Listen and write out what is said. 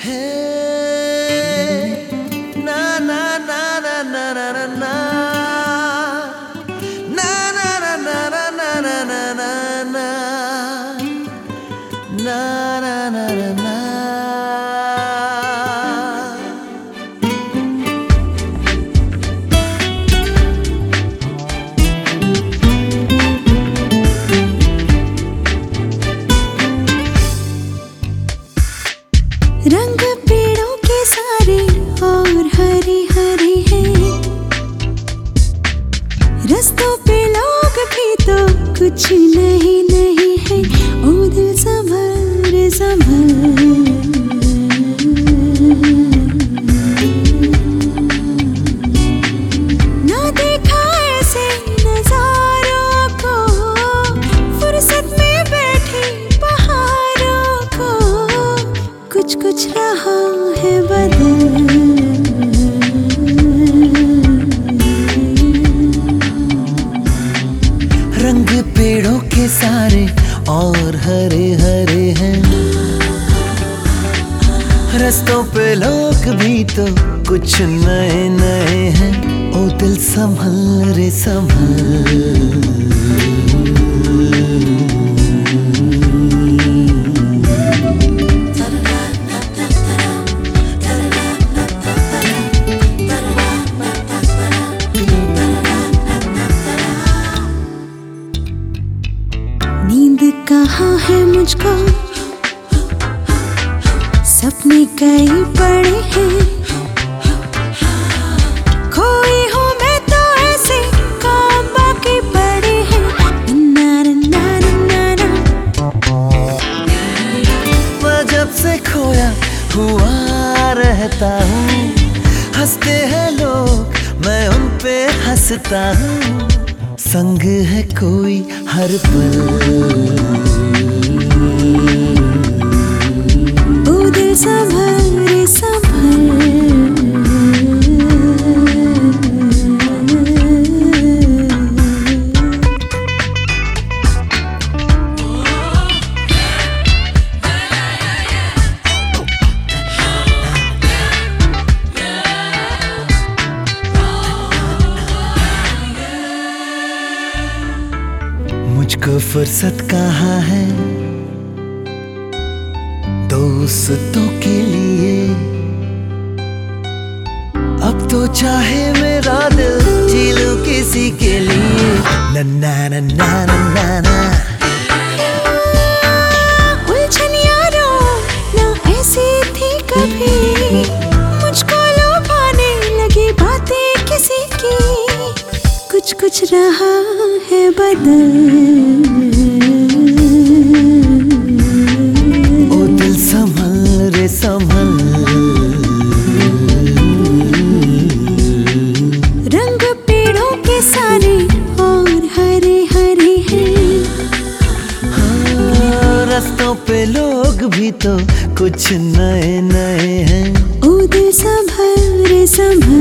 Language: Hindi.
Hey. रंग पेड़ों के सारे और हरे हरे हैं। रस्तों पे लोग भी तो कुछ नहीं नहीं है। ओ दिल संभल संभल रंग पेड़ों के सारे और हरे हरे हैं। रस्तों पे लोग भी तो कुछ नए नए हैं। ओ दिल संभल रे नींद कहाँ है मुझको? सपने कई पड़े हैं। तो हुआ रहता हूँ, हँसते हैं लोग, मैं उन पे हंसता हूँ। संग है कोई हर पल। ओ दिल सा भर संभल मुझको फुर्सत कहा है? दोस्तों के लिए। अब तो चाहे मेरा दिल जी लूँ किसी के लिए। नन्ना नन्ना नन्ना ना उलझन यारों ना ऐसी थी कभी। मुझको लुभाने लगी बातें किसी की। कुछ कुछ रहा है बदल ओ दिल संभल रे संभल। रंग पेड़ों के सारे और हरे हरे हैं। हाँ, रस्तों पे लोग भी तो कुछ नए नए हैं। ओ दिल संभल रे संभल।